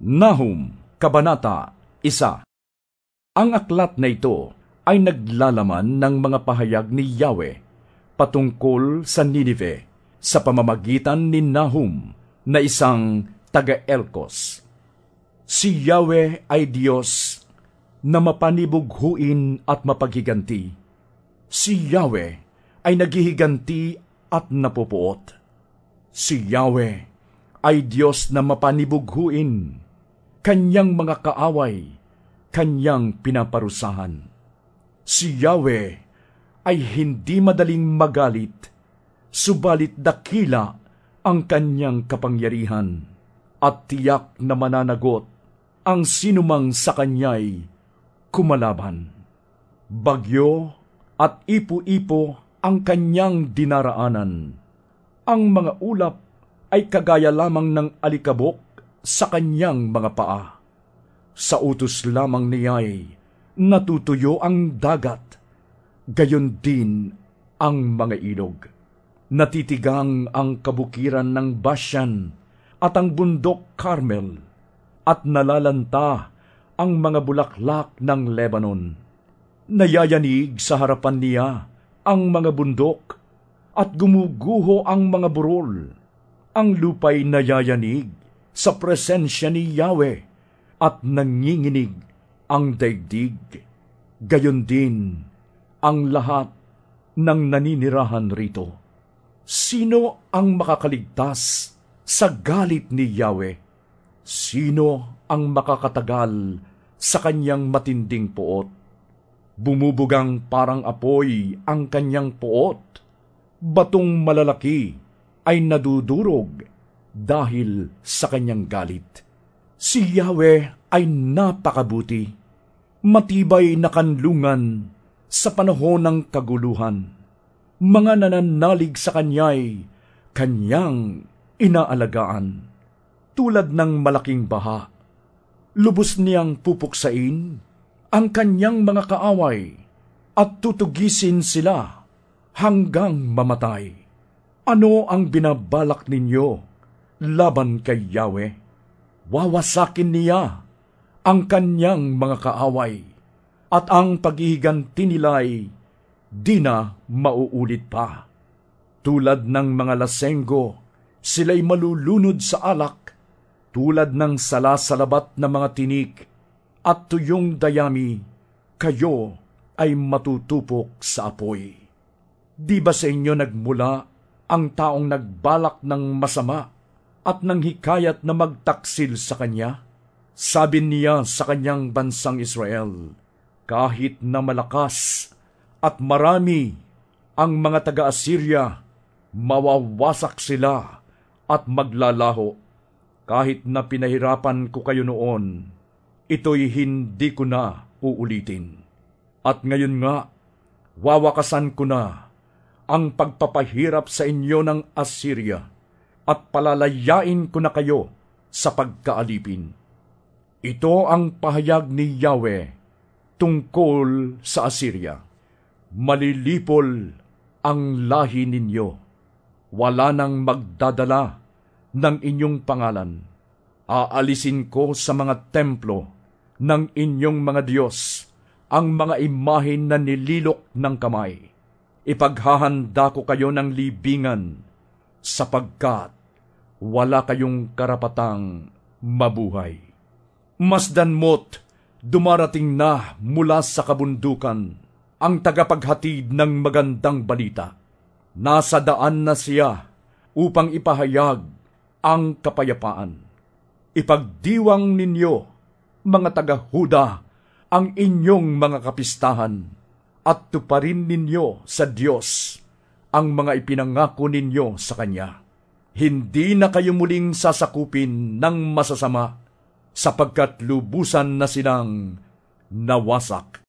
Nahum, Kabanata, Isa Ang aklat na ito ay naglalaman ng mga pahayag ni Yahweh patungkol sa Ninive sa pamamagitan ni Nahum na isang taga-Elkos. Si Yahweh ay Diyos na mapanibughuin at mapaghiganti. Si Yahweh ay naghihiganti at napupuot. Si Yahweh ay Diyos na mapanibughuin kanyang mga kaaway, kanyang pinaparusahan. Si Yahweh ay hindi madaling magalit, subalit dakila ang kanyang kapangyarihan at tiyak na mananagot ang sinumang sa kanya'y kumalaban. Bagyo at ipo-ipo ang kanyang dinaraanan. Ang mga ulap ay kagaya lamang ng alikabok sa kanyang mga paa. Sa utos lamang niya'y natutuyo ang dagat, gayon din ang mga ilog. Natitigang ang kabukiran ng Bashan at ang bundok Carmel, at nalalanta ang mga bulaklak ng Lebanon. Nayayanig sa harapan niya ang mga bundok, at gumuguho ang mga burol. Ang lupay nayayanig sa presensya ni Yahweh at nanginginig ang daigdig. Gayon din ang lahat ng naninirahan rito. Sino ang makakaligtas sa galit ni Yahweh? Sino ang makakatagal sa kanyang matinding puot? Bumubugang parang apoy ang kanyang puot. Batong malalaki ay nadudurog dahil sa kanyang galit. Si Yahweh ay napakabuti, matibay na kanlungan sa panahon ng kaguluhan. Mga nananalig sa kanya'y kanyang inaalagaan, tulad ng malaking baha. Lubos niyang pupuksain ang kanyang mga kaaway at tutugisin sila hanggang mamatay. Ano ang binabalak ninyo? Laban kay Yahweh. Wawasakin niya ang kanyang mga kaaway at ang paghihiganti nila'y di na mauulit pa. Tulad ng mga lasenggo, sila'y malulunod sa alak, tulad ng sala sa labat na mga tinik, at tuyong dayami, kayo ay matutupok sa apoy. Di ba sa inyo nagmula ang taong nagbalak ng masama at nang hikayat na magtaksil sa kanya? Sabi niya sa kanyang bansang Israel, kahit na malakas at marami ang mga taga-Assyria, mawawasak sila at maglalaho. Kahit na pinahirapan ko kayo noon, ito'y hindi ko na uulitin. At ngayon nga, wawakasan ko na ang pagpapahirap sa inyo ng Assyria at palalayain ko na kayo sa pagkaalipin. Ito ang pahayag ni Yahweh tungkol sa Assyria. Malilipol ang lahi ninyo. Wala nang magdadala ng inyong pangalan. Aalisin ko sa mga templo ng inyong mga Diyos ang mga imahin na nililok ng kamay. Ipaghahanda ko kayo ng libingan sapagkat wala kayong karapatang mabuhay. Masdan mo't dumarating na mula sa kabundukan ang tagapaghatid ng magandang balita. Nasa daan na siya upang ipahayag ang kapayapaan. Ipagdiwang ninyo, mga taga-Huda, ang inyong mga kapistahan at tuparin ninyo sa Diyos ang mga ipinangako ninyo sa Kanya hindi na kayo muling sasakupin ng masasama sapagkat lubusan na silang nawasak.